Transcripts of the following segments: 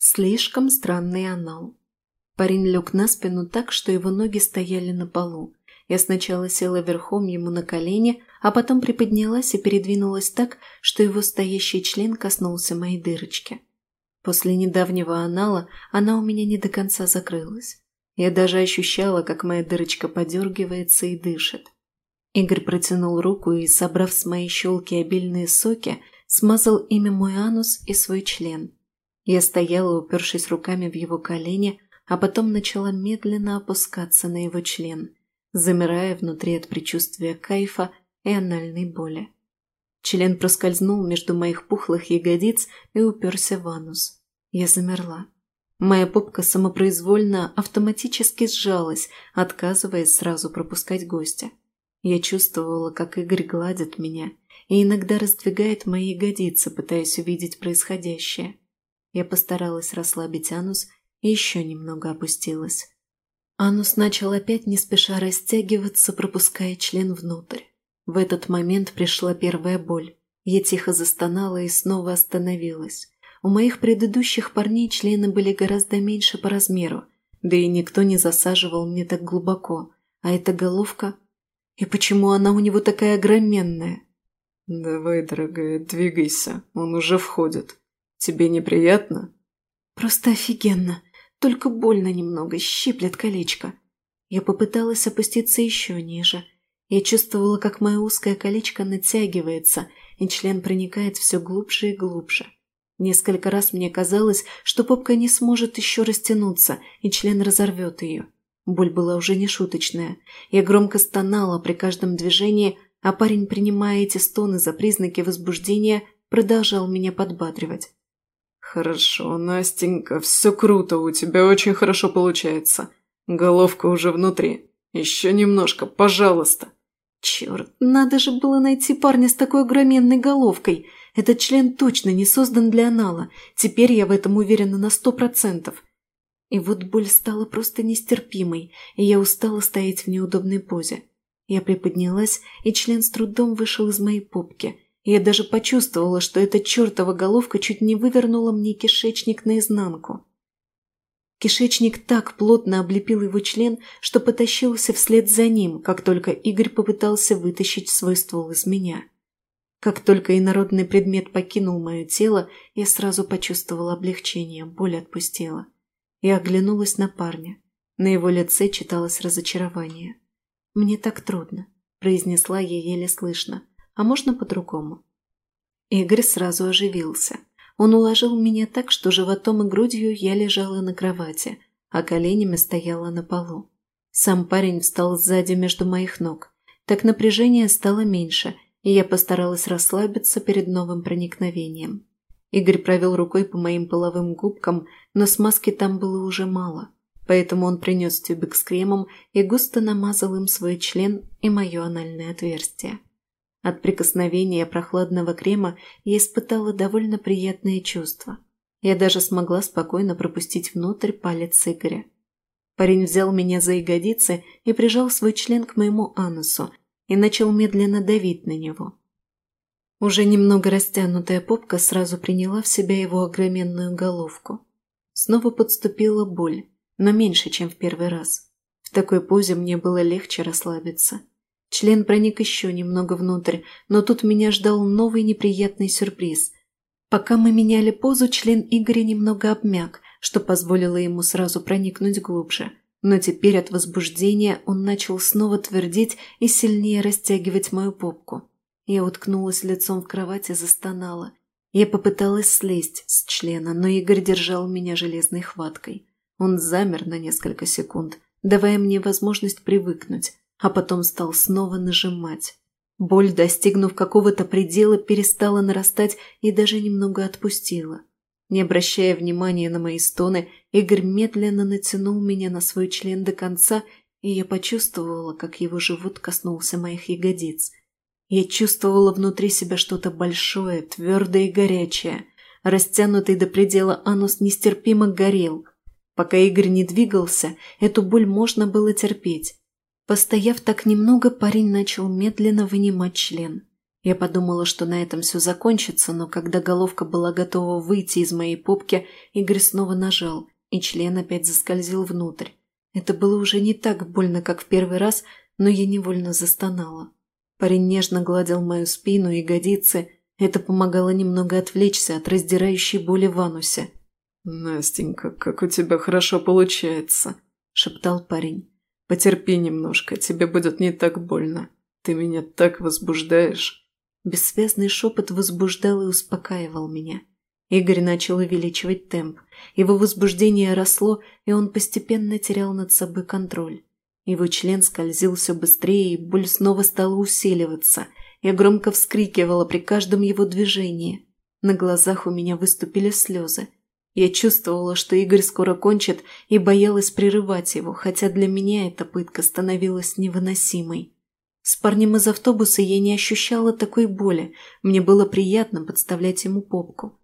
Слишком странный анал. Парень лег на спину так, что его ноги стояли на полу. Я сначала села верхом ему на колени, а потом приподнялась и передвинулась так, что его стоящий член коснулся моей дырочки. После недавнего анала она у меня не до конца закрылась. Я даже ощущала, как моя дырочка подергивается и дышит. Игорь протянул руку и, собрав с моей щелки обильные соки, смазал ими мой анус и свой член. Я стояла, упершись руками в его колени, а потом начала медленно опускаться на его член, замирая внутри от предчувствия кайфа и анальной боли. Член проскользнул между моих пухлых ягодиц и уперся в анус. Я замерла. Моя попка самопроизвольно автоматически сжалась, отказываясь сразу пропускать гостя. Я чувствовала, как Игорь гладит меня и иногда раздвигает мои ягодицы, пытаясь увидеть происходящее. Я постаралась расслабить анус и еще немного опустилась. Анус начал опять не спеша растягиваться, пропуская член внутрь. В этот момент пришла первая боль. Я тихо застонала и снова остановилась. У моих предыдущих парней члены были гораздо меньше по размеру, да и никто не засаживал мне так глубоко. А эта головка... И почему она у него такая огроменная? «Давай, дорогая, двигайся, он уже входит. Тебе неприятно?» «Просто офигенно. Только больно немного, щиплет колечко. Я попыталась опуститься еще ниже. Я чувствовала, как мое узкое колечко натягивается, и член проникает все глубже и глубже. Несколько раз мне казалось, что попка не сможет еще растянуться, и член разорвет ее. Боль была уже не шуточная. Я громко стонала при каждом движении, а парень, принимая эти стоны за признаки возбуждения, продолжал меня подбадривать. «Хорошо, Настенька, все круто, у тебя очень хорошо получается. Головка уже внутри. Еще немножко, пожалуйста». «Черт, надо же было найти парня с такой огроменной головкой. Этот член точно не создан для анала. Теперь я в этом уверена на сто процентов». И вот боль стала просто нестерпимой, и я устала стоять в неудобной позе. Я приподнялась, и член с трудом вышел из моей попки – я даже почувствовала, что эта чертова головка чуть не вывернула мне кишечник наизнанку. Кишечник так плотно облепил его член, что потащился вслед за ним, как только Игорь попытался вытащить свой ствол из меня. Как только инородный предмет покинул мое тело, я сразу почувствовала облегчение, боль отпустила. Я оглянулась на парня. На его лице читалось разочарование. «Мне так трудно», – произнесла я еле слышно а можно по-другому. Игорь сразу оживился. Он уложил меня так, что животом и грудью я лежала на кровати, а коленями стояла на полу. Сам парень встал сзади между моих ног. Так напряжение стало меньше, и я постаралась расслабиться перед новым проникновением. Игорь провел рукой по моим половым губкам, но смазки там было уже мало, поэтому он принес тюбик с кремом и густо намазал им свой член и мое анальное отверстие. От прикосновения прохладного крема я испытала довольно приятные чувства. Я даже смогла спокойно пропустить внутрь палец Игоря. Парень взял меня за ягодицы и прижал свой член к моему анусу и начал медленно давить на него. Уже немного растянутая попка сразу приняла в себя его огроменную головку. Снова подступила боль, но меньше, чем в первый раз. В такой позе мне было легче расслабиться. Член проник еще немного внутрь, но тут меня ждал новый неприятный сюрприз. Пока мы меняли позу, член Игоря немного обмяк, что позволило ему сразу проникнуть глубже. Но теперь от возбуждения он начал снова твердить и сильнее растягивать мою попку. Я уткнулась лицом в кровать и застонала. Я попыталась слезть с члена, но Игорь держал меня железной хваткой. Он замер на несколько секунд, давая мне возможность привыкнуть, а потом стал снова нажимать. Боль, достигнув какого-то предела, перестала нарастать и даже немного отпустила. Не обращая внимания на мои стоны, Игорь медленно натянул меня на свой член до конца, и я почувствовала, как его живот коснулся моих ягодиц. Я чувствовала внутри себя что-то большое, твердое и горячее. Растянутый до предела анус нестерпимо горел. Пока Игорь не двигался, эту боль можно было терпеть. Постояв так немного, парень начал медленно вынимать член. Я подумала, что на этом все закончится, но когда головка была готова выйти из моей попки, Игорь снова нажал, и член опять заскользил внутрь. Это было уже не так больно, как в первый раз, но я невольно застонала. Парень нежно гладил мою спину и ягодицы. Это помогало немного отвлечься от раздирающей боли в анусе. «Настенька, как у тебя хорошо получается», – шептал парень. «Потерпи немножко, тебе будет не так больно. Ты меня так возбуждаешь». Бессвязный шепот возбуждал и успокаивал меня. Игорь начал увеличивать темп. Его возбуждение росло, и он постепенно терял над собой контроль. Его член скользил все быстрее, и боль снова стала усиливаться. Я громко вскрикивала при каждом его движении. На глазах у меня выступили слезы. Я чувствовала, что Игорь скоро кончит, и боялась прерывать его, хотя для меня эта пытка становилась невыносимой. С парнем из автобуса я не ощущала такой боли, мне было приятно подставлять ему попку.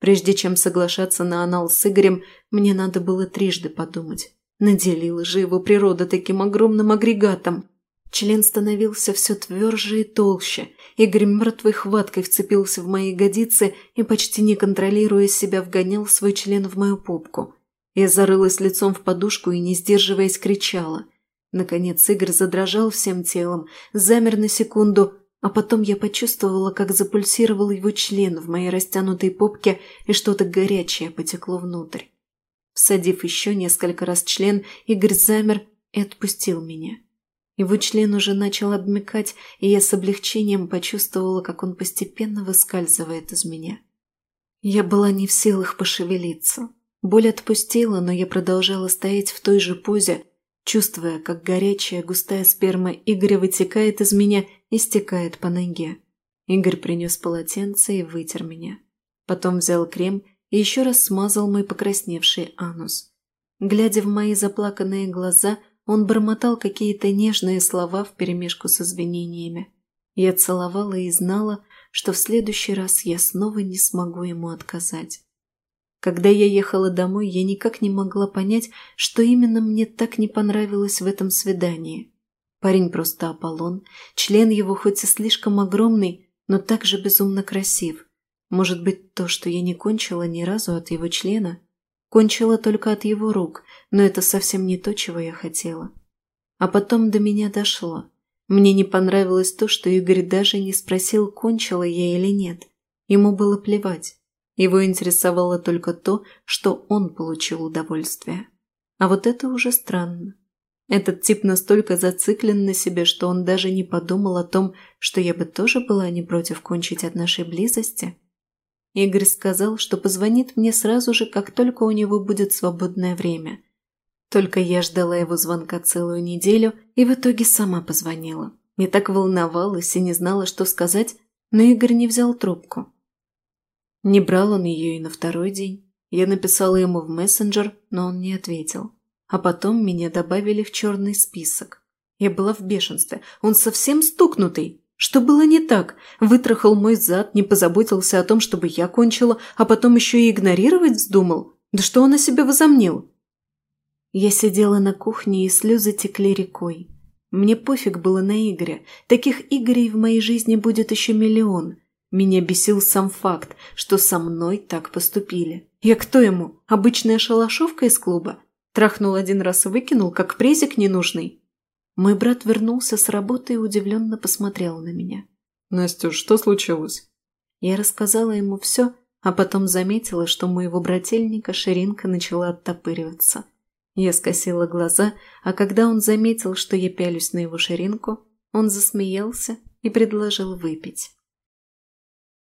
Прежде чем соглашаться на анал с Игорем, мне надо было трижды подумать. Наделила же его природа таким огромным агрегатом. Член становился все тверже и толще. Игорь мертвой хваткой вцепился в мои ягодицы и, почти не контролируя себя, вгонял свой член в мою попку. Я зарылась лицом в подушку и, не сдерживаясь, кричала. Наконец Игорь задрожал всем телом, замер на секунду, а потом я почувствовала, как запульсировал его член в моей растянутой попке, и что-то горячее потекло внутрь. Всадив еще несколько раз член, Игорь замер и отпустил меня. Его член уже начал обмекать, и я с облегчением почувствовала, как он постепенно выскальзывает из меня. Я была не в силах пошевелиться. Боль отпустила, но я продолжала стоять в той же позе, чувствуя, как горячая густая сперма Игоря вытекает из меня и стекает по ноге. Игорь принес полотенце и вытер меня. Потом взял крем и еще раз смазал мой покрасневший анус. Глядя в мои заплаканные глаза, он бормотал какие-то нежные слова вперемешку с извинениями. Я целовала и знала, что в следующий раз я снова не смогу ему отказать. Когда я ехала домой, я никак не могла понять, что именно мне так не понравилось в этом свидании. Парень просто Аполлон, член его хоть и слишком огромный, но также безумно красив. Может быть, то, что я не кончила ни разу от его члена? Кончила только от его рук, но это совсем не то, чего я хотела. А потом до меня дошло. Мне не понравилось то, что Игорь даже не спросил, кончила я или нет. Ему было плевать. Его интересовало только то, что он получил удовольствие. А вот это уже странно. Этот тип настолько зациклен на себе, что он даже не подумал о том, что я бы тоже была не против кончить от нашей близости. Игорь сказал, что позвонит мне сразу же, как только у него будет свободное время. Только я ждала его звонка целую неделю и в итоге сама позвонила. Я так волновалась и не знала, что сказать, но Игорь не взял трубку. Не брал он ее и на второй день. Я написала ему в мессенджер, но он не ответил. А потом меня добавили в черный список. Я была в бешенстве. Он совсем стукнутый. Что было не так? Вытрахал мой зад, не позаботился о том, чтобы я кончила, а потом еще и игнорировать вздумал? Да что он о себе возомнил? Я сидела на кухне, и слезы текли рекой. Мне пофиг было на Игоря. Таких Игорей в моей жизни будет еще миллион. Меня бесил сам факт, что со мной так поступили. Я кто ему? Обычная шалашовка из клуба? Трахнул один раз и выкинул, как презик ненужный. Мой брат вернулся с работы и удивленно посмотрел на меня. «Настюш, что случилось?» Я рассказала ему все, а потом заметила, что у моего брательника ширинка начала оттопыриваться. Я скосила глаза, а когда он заметил, что я пялюсь на его ширинку, он засмеялся и предложил выпить.